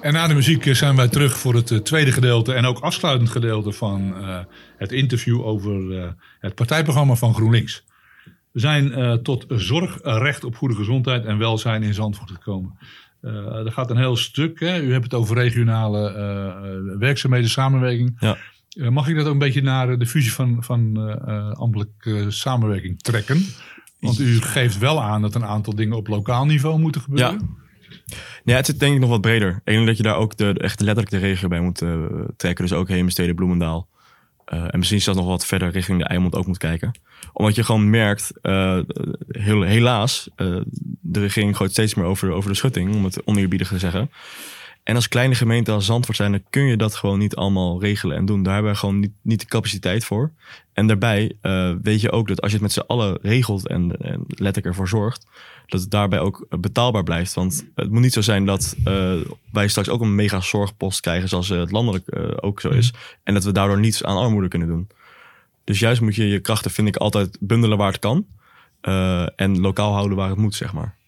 En na de muziek zijn wij terug voor het eh, tweede gedeelte en ook afsluitend gedeelte van uh, het interview over uh, het partijprogramma van GroenLinks. We zijn tot zorg, recht op goede gezondheid en welzijn in Zandvoort gekomen. er gaat een heel stuk. Hè? U hebt het over regionale werkzaamheden, samenwerking. Ja. mag ik dat ook een beetje naar de fusie van, van ambtelijke samenwerking trekken? Want u geeft wel aan dat een aantal dingen op lokaal niveau moeten gebeuren. Ja. Ja, het zit denk ik nog wat breder. Denk dat je daar ook de, echt letterlijk de regio bij moet uh, trekken. Dus ook Heemstede, Bloemendaal. Uh, en misschien zelfs nog wat verder richting de Eimond ook moet kijken. Omdat je gewoon merkt, uh, heel, helaas, de regering gooit steeds meer over, over de schutting, om het oneerbiedig te zeggen. En als kleine gemeente als Zandvoort zijn, dan kun je dat gewoon niet allemaal regelen en doen. Daar hebben we gewoon niet, niet de capaciteit voor. En daarbij uh, weet je ook dat als je het met z'n allen regelt en, en letterlijk ervoor zorgt, dat het daarbij ook betaalbaar blijft. Want het moet niet zo zijn dat uh, wij straks ook een mega zorgpost krijgen, zoals het landelijk uh, ook zo is. Mhm. En dat we daardoor niets aan armoede kunnen doen. Dus juist moet je je krachten, vind ik, altijd bundelen waar het kan. en lokaal houden waar het moet, zeg maar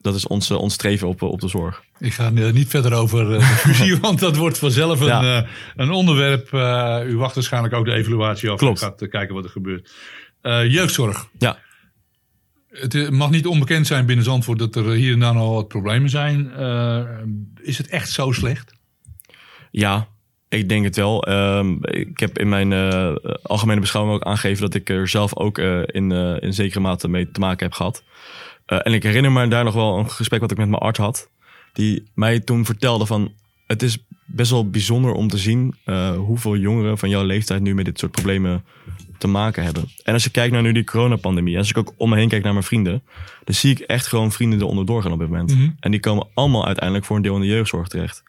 dat is ons, ons streven op, op de zorg. Ik ga niet verder over de fusie, want dat wordt vanzelf een, een onderwerp. u wacht waarschijnlijk ook de evaluatie af Klopt. en gaat kijken wat er gebeurt. jeugdzorg. Ja. Het mag niet onbekend zijn binnen Zandvoort dat er hier en daar al wat problemen zijn. is het echt zo slecht? Ja, ik denk het wel. ik heb in mijn algemene beschouwing ook aangegeven dat ik er zelf ook in, in zekere mate mee te maken heb gehad. Uh, en ik herinner me daar nog wel een gesprek wat ik met mijn arts had. Die mij toen vertelde van... Het is best wel bijzonder om te zien uh, hoeveel jongeren van jouw leeftijd nu met dit soort problemen te maken hebben. En als je kijkt naar nu die coronapandemie, als ik ook om me heen kijk naar mijn vrienden, dan zie ik echt gewoon vrienden eronder doorgaan op dit moment. Mm -hmm. En die komen allemaal uiteindelijk voor een deel in de jeugdzorg terecht.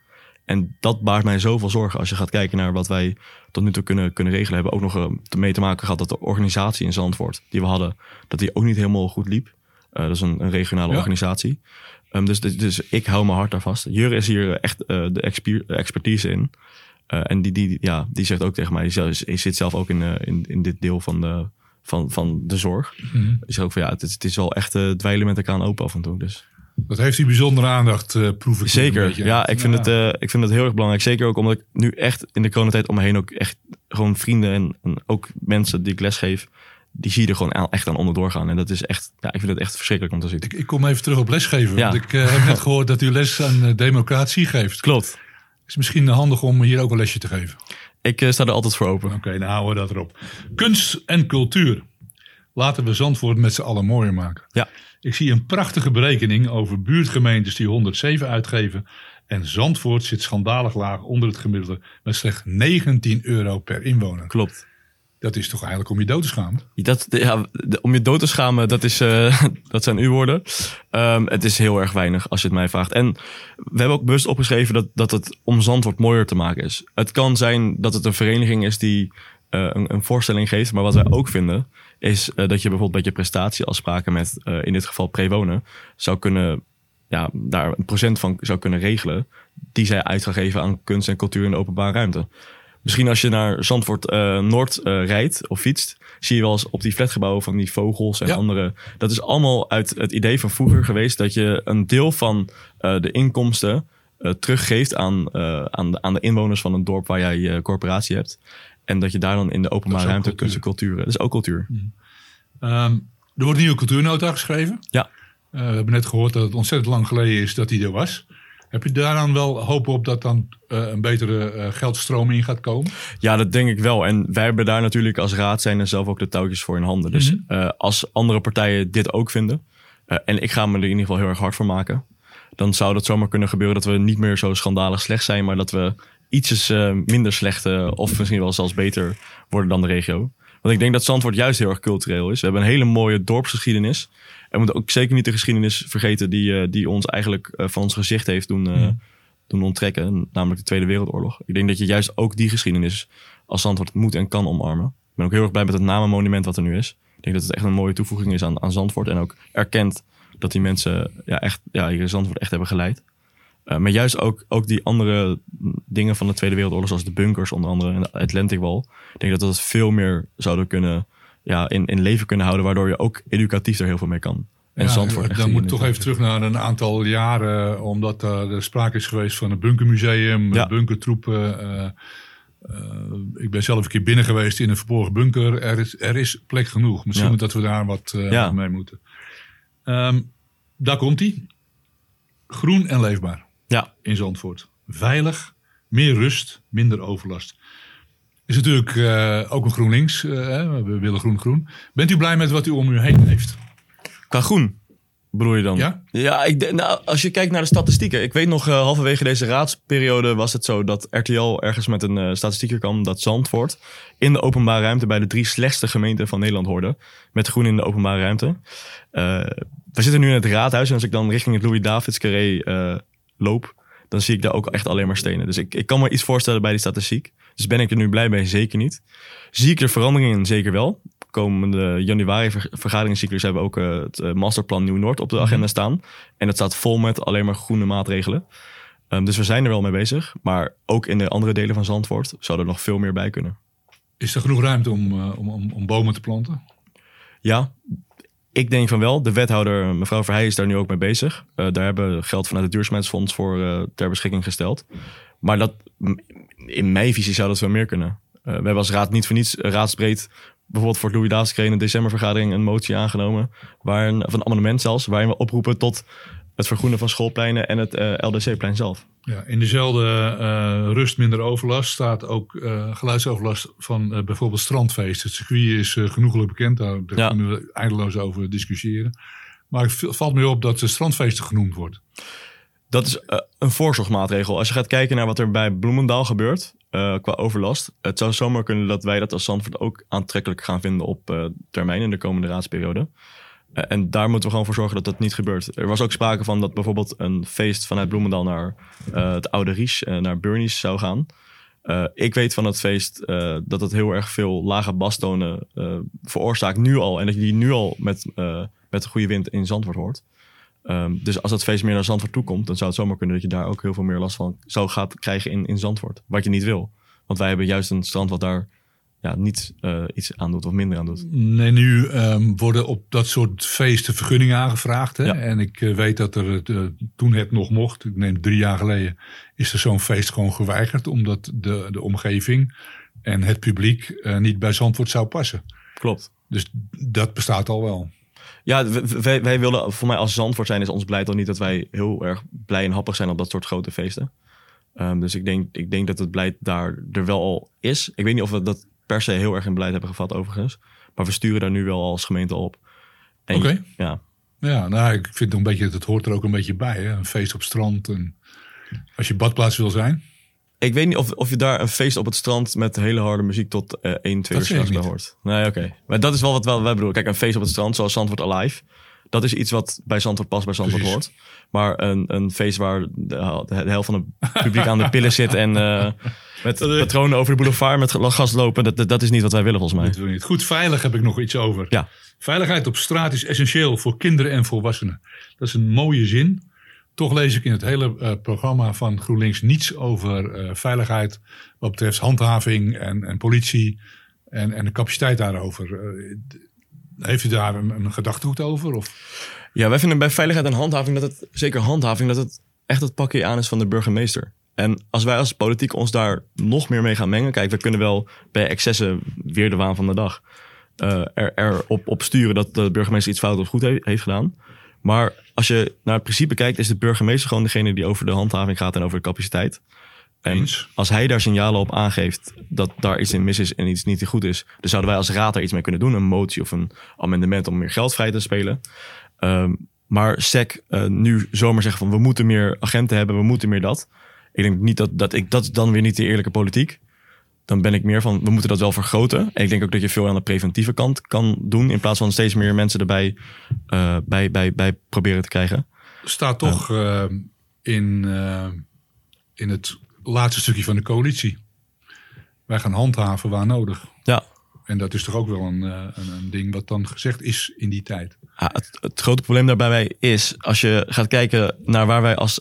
En dat baart mij zoveel zorgen als je gaat kijken naar wat wij tot nu toe kunnen, kunnen regelen. We hebben ook nog mee te maken gehad dat de organisatie in Zandvoort die we hadden, dat die ook niet helemaal goed liep. Uh, dat is een, een regionale organisatie. Um, dus, dus, dus, ik hou mijn hart daar vast. Jur is hier echt uh, de expertise in. Uh, en die, die, ja, die zegt ook tegen mij, die zit zelf ook in, in, in dit deel van de, van, van de zorg. Mm -hmm. Ook van ja, het is, het is wel echt dweilen met de kraan open af en toe. Dus. Dat heeft hij bijzondere aandacht, uh, proef ik. Zeker, ja, ik vind, ja. Het, uh, ik vind het heel erg belangrijk. Zeker ook omdat ik nu echt in de coronatijd om me heen ook echt gewoon vrienden en, en ook mensen die ik lesgeef, die zie je er gewoon echt aan onderdoor gaan. En dat is echt, ja, ik vind het echt verschrikkelijk om te zien. Ik, ik kom even terug op lesgeven. Ja. Want ik uh, heb net gehoord dat u les aan uh, democratie geeft. Klopt. Is misschien handig om hier ook een lesje te geven. Ik uh, sta er altijd voor open. Oké, okay, dan houden we dat erop. Kunst en cultuur. Laten we Zandvoort met z'n allen mooier maken. Ja. Ik zie een prachtige berekening over buurtgemeentes die 107 uitgeven. En Zandvoort zit schandalig laag onder het gemiddelde met slechts 19 euro per inwoner. Klopt. Dat is toch eigenlijk om je dood te schamen? Dat, ja, om je dood te schamen, dat, is, uh, dat zijn uw woorden. Um, het is heel erg weinig als je het mij vraagt. En we hebben ook bewust opgeschreven dat, dat het om Zandvoort mooier te maken is. Het kan zijn dat het een vereniging is die uh, een, een, voorstelling geeft. Maar wat wij ook vinden, is uh, dat je bijvoorbeeld met je prestatieafspraken met in dit geval prewonen zou kunnen, ja, daar een procent van zou kunnen regelen. Die zij uitgegeven aan kunst en cultuur in de openbare ruimte. Misschien als je naar Zandvoort uh, Noord uh, rijdt of fietst, zie je wel eens op die flatgebouwen van die vogels en ja. andere. Dat is allemaal uit het idee van vroeger geweest dat je een deel van uh, de inkomsten teruggeeft aan, aan, de, aan de inwoners van een dorp waar jij je corporatie hebt. En dat je daar dan in de openbare ruimte kunst en cultuur. Dat is ook cultuur. Mm. Um, er wordt een nieuwe cultuurnota geschreven. Ja. we hebben net gehoord dat het ontzettend lang geleden is dat die er was. Heb je daar dan wel hoop op dat dan uh, een betere uh, geldstroom in gaat komen? Ja, dat denk ik wel. En wij hebben daar natuurlijk als raad zijn en zelf ook de touwtjes voor in handen. Dus mm -hmm. uh, als andere partijen dit ook vinden, en ik ga me er in ieder geval heel erg hard voor maken, dan zou dat zomaar kunnen gebeuren dat we niet meer zo schandalig slecht zijn, maar dat we ietsjes minder slecht of misschien wel zelfs beter worden dan de regio. Want ik denk dat Zandvoort juist heel erg cultureel is. We hebben een hele mooie dorpsgeschiedenis. En we moeten ook zeker niet de geschiedenis vergeten die, uh, die ons eigenlijk uh, van ons gezicht heeft doen, uh, mm. doen onttrekken. Namelijk de Tweede Wereldoorlog. Ik denk dat je juist ook die geschiedenis als Zandvoort moet en kan omarmen. Ik ben ook heel erg blij met het namenmonument wat er nu is. Ik denk dat het echt een mooie toevoeging is aan, aan Zandvoort. En ook erkent dat die mensen ja, echt, ja, hier Zandvoort echt hebben geleid. maar juist ook, ook die andere dingen van de Tweede Wereldoorlog, zoals de bunkers onder andere en de Atlantic Wall. Ik denk dat dat veel meer zouden kunnen ja, in, in leven kunnen houden, waardoor je ook educatief er heel veel mee kan. En Ja, Zandvoort. dan moet ik toch even terug naar een aantal jaren, omdat er er sprake is geweest van een bunkermuseum, Ja. bunkertroepen. eh, eh, ik ben zelf een keer binnen geweest in een verborgen bunker. Er is, er is plek genoeg. Misschien Ja. dat we daar wat eh, mee moeten. Ehm, daar komt hij. Groen en leefbaar Ja, in Zandvoort. Veilig, meer rust, minder overlast. Is natuurlijk eh, ook een GroenLinks. hè, we willen groen-groen. Bent u blij met wat u om u heen heeft? qua groen bedoel je dan? Ja? Ja, ik denk, nou, als je kijkt naar de statistieken. Ik weet nog, eh, halverwege deze raadsperiode was het zo dat RTL ergens met een uh, statistiek kwam dat Zandvoort in de openbare ruimte bij de drie slechtste gemeenten van Nederland hoorde. Met groen in de openbare ruimte. Uh, we zitten nu in het raadhuis en als ik dan richting het Louis-Davids carré uh, loop, dan zie ik daar ook echt alleen maar stenen. Dus ik, ik kan me iets voorstellen bij die statistiek. Dus ben ik er nu blij mee? Zeker niet. Zie ik er veranderingen in? Zeker wel. Komende januari vergaderingscyclus hebben we ook uh, het uh, masterplan Nieuw-Noord op de agenda mm -hmm. staan. En dat staat vol met alleen maar groene maatregelen. Um, dus we zijn er wel mee bezig. Maar ook in de andere delen van Zandvoort zou er nog veel meer bij kunnen. Is er genoeg ruimte om, uh, om, om, om bomen te planten? Ja, ik denk van wel. De wethouder, mevrouw Verheij, is daar nu ook mee bezig. Uh, daar hebben we geld vanuit het Duurzaamheidsfonds voor uh, ter beschikking gesteld. Maar dat, in mijn visie zou dat wel meer kunnen. Uh, we hebben als raad niet voor niets raadsbreed bijvoorbeeld voor het Louis Daas in de decembervergadering een motie aangenomen. Waarin, of een amendement zelfs, waarin we oproepen tot het vergroenen van schoolpleinen en het uh, LDC-plein zelf. Ja, in dezelfde uh, rust minder overlast staat ook uh, geluidsoverlast van bijvoorbeeld strandfeesten. Het circuit is genoeglijk bekend, daar, daar ja. kunnen we eindeloos over discussiëren. Maar het valt me op dat de strandfeesten genoemd wordt. Dat is een voorzorgsmaatregel. Als je gaat kijken naar wat er bij Bloemendaal gebeurt, uh, qua overlast. Het zou zomaar kunnen dat wij dat als Zandvoort ook aantrekkelijk gaan vinden op uh, termijn in de komende raadsperiode. Uh, en daar moeten we gewoon voor zorgen dat dat niet gebeurt. Er was ook sprake van dat bijvoorbeeld een feest vanuit Bloemendaal naar het Oude Ries, naar Burnies zou gaan. ik weet van het feest dat het heel erg veel lage bastonen veroorzaakt nu al. En dat je die nu al met, met de goede wind in Zandvoort hoort. Um, dus als dat feest meer naar Zandvoort toekomt, dan zou het zomaar kunnen dat je daar ook heel veel meer last van zou gaat krijgen in, in Zandvoort. Wat je niet wil. Want wij hebben juist een strand wat daar ja, niet uh, iets aan doet of minder aan doet. Nee, nu um, worden op dat soort feesten vergunningen aangevraagd. Hè? Ja. En ik uh, weet dat er uh, toen het nog mocht, ik neem drie jaar geleden, is er zo'n feest gewoon geweigerd. Omdat de, de omgeving en het publiek niet bij Zandvoort zou passen. Klopt. Dus dat bestaat al wel. Ja, wij, wij willen, voor mij als Zandvoort zijn, is ons beleid al niet dat wij heel erg blij en happig zijn op dat soort grote feesten. Um, dus ik denk, ik denk dat het beleid daar er wel al is. Ik weet niet of we dat per se heel erg in beleid hebben gevat overigens. Maar we sturen daar nu wel als gemeente op. Oké. Okay. Ja. Ja, nou, ik vind een beetje, het hoort er ook een beetje bij. Hè? Een feest op strand. En als je badplaats wil zijn. Ik weet niet of, of je daar een feest op het strand met hele harde muziek tot uh, 1, 2 uur s'nachts bij hoort. Nee, oké. Okay. Maar dat is wel wat wij bedoelen. Kijk, een feest op het strand, zoals Zandvoort Alive. Dat is iets wat bij Zandvoort past, bij Zandvoort Precies. hoort. Maar een, een feest waar de, de, helft van het publiek aan de pillen zit en uh, met patronen over de boulevard met gas lopen, dat, dat is niet wat wij willen volgens mij. Dat je niet. Goed, veilig heb ik nog iets over. Ja. Veiligheid op straat is essentieel voor kinderen en volwassenen. Dat is een mooie zin. Toch lees ik in het hele uh, programma van GroenLinks niets over uh, veiligheid. Wat betreft handhaving en, en politie en, en de capaciteit daarover. Uh, heeft u daar een, een gedachtegoed over? Of? Ja, wij vinden bij veiligheid en handhaving dat het, zeker handhaving, dat het echt het pakje aan is van de burgemeester. En als wij als politiek ons daar nog meer mee gaan mengen. Kijk, we kunnen wel bij excessen weer de waan van de dag. Uh, er, op, sturen dat de burgemeester iets fout of goed he heeft gedaan. Maar als je naar het principe kijkt, is de burgemeester gewoon degene die over de handhaving gaat en over de capaciteit. En Eens. als hij daar signalen op aangeeft dat daar iets in mis is en iets niet goed is, dan zouden wij als raad er iets mee kunnen doen. Een motie of een amendement om meer geld vrij te spelen. Um, maar SEC uh, nu zomaar zeggen van we moeten meer agenten hebben, we moeten meer dat. Ik denk niet dat, dat ik, dat is dan weer niet de eerlijke politiek. Dan ben ik meer van, we moeten dat wel vergroten. En ik denk ook dat je veel aan de preventieve kant kan doen. In plaats van steeds meer mensen erbij uh, bij, bij, bij proberen te krijgen. Staat toch uh, in, uh, in het laatste stukje van de coalitie. Wij gaan handhaven waar nodig. Ja. En dat is toch ook wel een, een, een ding wat dan gezegd is in die tijd. Ja, het, het, grote probleem daarbij is, als je gaat kijken naar waar wij als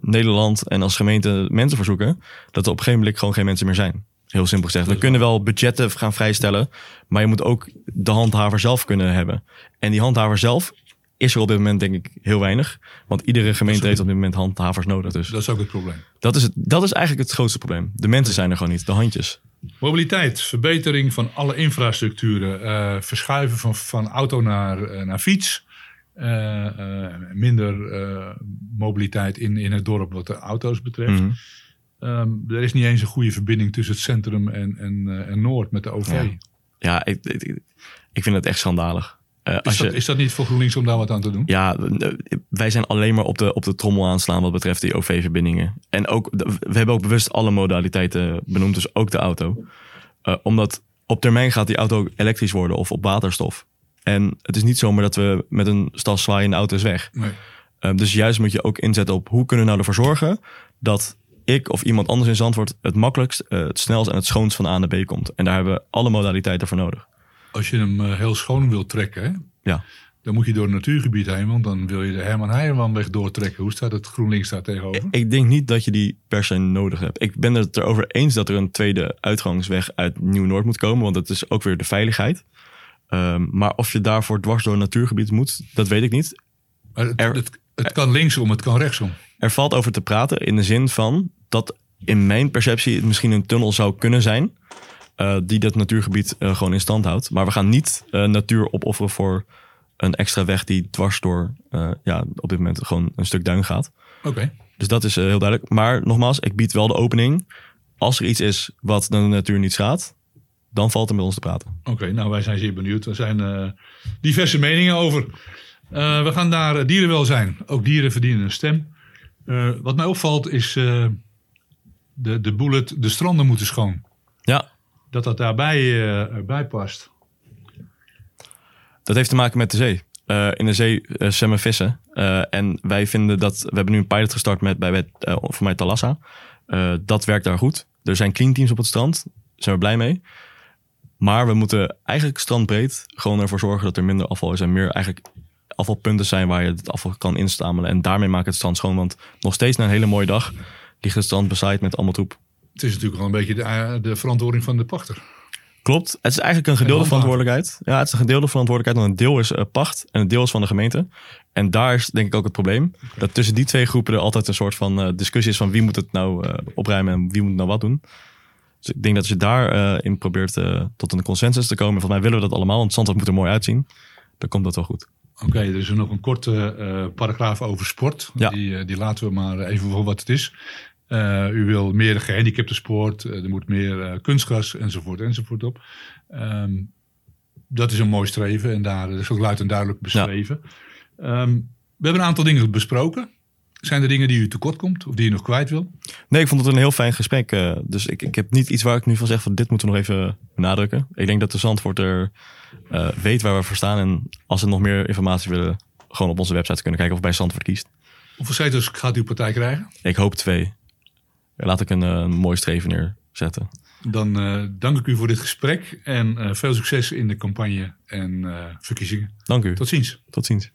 Nederland en als gemeente mensen verzoeken, dat er op een gegeven moment gewoon geen mensen meer zijn. Heel simpel gezegd. We kunnen wel budgetten gaan vrijstellen, maar je moet ook de handhaver zelf kunnen hebben. En die handhaver zelf is er op dit moment denk ik heel weinig. Want iedere gemeente ook- heeft op dit moment handhavers nodig. Dus Dat is ook het probleem. dat is, het, dat is eigenlijk het grootste probleem. De mensen zijn er gewoon niet, de handjes. Mobiliteit, verbetering van alle infrastructuren, eh, verschuiven van, van auto naar, eh, naar fiets. eh, minder mobiliteit in, in het dorp wat de auto's betreft. Mhm. Ehm, er is niet eens een goede verbinding tussen het centrum en, en, eh, en Noord met de OV. Ja. Ja, ik, ik, ik vind het echt schandalig. Eh, Is, als dat, je, is dat niet voor GroenLinks om daar wat aan te doen? ja, wij zijn alleen maar op de, op de trommel aanslaan wat betreft die OV-verbindingen. En ook, we hebben ook bewust alle modaliteiten benoemd, dus ook de auto. Eh, omdat op termijn gaat die auto ook elektrisch worden of op waterstof. En het is niet zomaar dat we met een stas zwaaiende auto's weg. Nee. Eh, dus juist moet je ook inzetten op hoe kunnen we nou ervoor zorgen dat ik of iemand anders in Zandvoort het makkelijkst, eh, het snelst en het schoonst van A naar B komt. En daar hebben we alle modaliteiten voor nodig. Als je hem eh, heel schoon wilt trekken, hè, Ja. dan moet je door een natuurgebied heen, want dan wil je de Herman Heijermanweg doortrekken. Hoe staat het GroenLinks daar tegenover? Ik denk niet dat je die per se nodig hebt. Ik ben het erover eens dat er een tweede uitgangsweg uit Nieuw-Noord moet komen, want dat is ook weer de veiligheid. Ehm, maar of je daarvoor dwars door een natuurgebied moet, dat weet ik niet. Maar het, er- het, het kan linksom, het kan rechtsom. Er valt over te praten in de zin van dat in mijn perceptie het misschien een tunnel zou kunnen zijn. eh, die dat natuurgebied eh, gewoon in stand houdt. Maar we gaan niet eh, natuur opofferen voor een extra weg die dwars door ja, op dit moment gewoon een stuk duin gaat. Oké. Dus dat is heel duidelijk. Maar nogmaals, ik bied wel de opening. Als er iets is wat de natuur niet schaadt, dan valt er met ons te praten. Oké, nou wij zijn zeer benieuwd. Er zijn diverse meningen over. We gaan naar dierenwelzijn. Ook dieren verdienen een stem. Eh, wat mij opvalt is eh, de, de bullet, de stranden moeten schoon. Ja, Dat dat daarbij bij past. dat heeft te maken met de zee. In de zee zwemmen vissen. En wij vinden dat... We hebben nu een pilot gestart met, bij eh, voor mij Talassa. Dat werkt daar goed. Er zijn clean teams op het strand. Daar zijn we blij mee. Maar we moeten eigenlijk strandbreed gewoon ervoor zorgen dat er minder afval is. En meer eigenlijk afvalpunten zijn waar je het afval kan instamelen. En daarmee maak het strand schoon. Want nog steeds na een hele mooie dag ligt het strand bezaaid met allemaal troep. Het is natuurlijk wel een beetje de, eh, de verantwoording van de pachter. Klopt. Het is eigenlijk een gedeelde verantwoordelijkheid. Ja, het is een gedeelde verantwoordelijkheid. Want een deel is eh, pacht en een deel is van de gemeente. En daar is denk ik ook het probleem. Dat tussen die twee groepen er altijd een soort van eh, discussie is van wie moet het nou opruimen en wie moet nou wat doen. Dus ik denk dat als je daarin in probeert tot een consensus te komen. Volgens mij willen we dat allemaal, want Zandvoort moet er mooi uitzien. Dan komt dat wel goed. Oké, er is nog een korte eh, paragraaf over sport. Ja. Die, eh, die laten we maar even voor wat het is. Eh, u wil meer gehandicapte sport, er moet meer kunstgras enzovoort enzovoort op. Ehm, dat is een mooi streven en daar is ook luid en duidelijk beschreven. Ehm, we hebben een aantal dingen besproken. Zijn er dingen die u tekort komt of die u nog kwijt wil? Nee, ik vond het een heel fijn gesprek. eh, dus ik, ik heb niet iets waar ik nu van zeg van dit moeten we nog even benadrukken. Ik denk dat de Zandvoort er eh, weet waar we voor staan. En als ze nog meer informatie willen, gewoon op onze website kunnen kijken of bij Zandvoort kiest. Hoeveel zetels gaat uw partij krijgen? Ik hoop twee. Laat ik een, eh, een mooi streven neerzetten. Dan dank ik u voor dit gesprek en veel succes in de campagne en verkiezingen. Dank u. Tot ziens. Tot ziens.